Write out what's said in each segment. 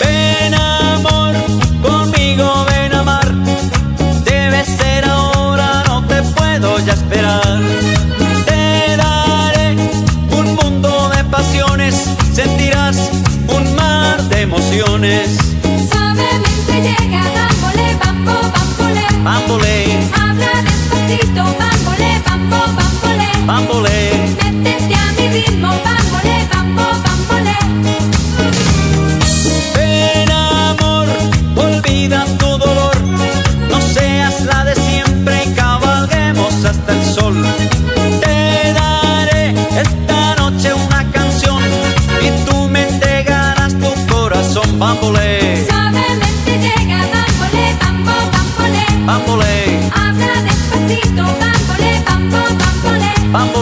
Ven amor, conmigo ven a amar. Debe ser ahora, no te puedo ya esperar. Te daré un mundo de pasiones, sentirás un mar de emociones. Suavemente llega, bambole. Habla despacito, bambole, bambo, bambole. bambole.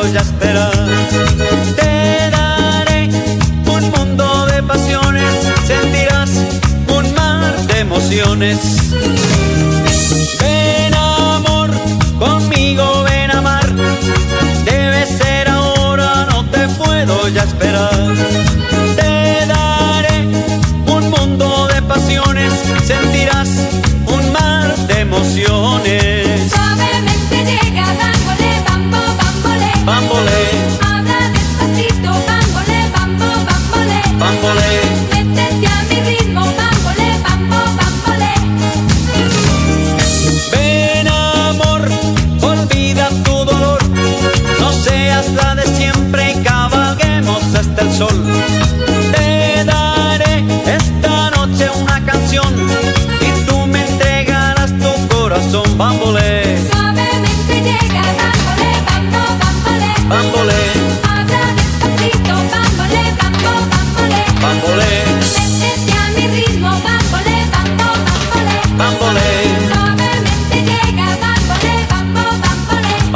Puedo ya esperar. Te daré un mundo de pasiones, sentirás un mar de emociones. Ven amor, conmigo ven a amar. Debe ser ahora, no te puedo ya esperar. Te daré un mundo de pasiones, sentirás un mar de emociones.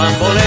bamboleo.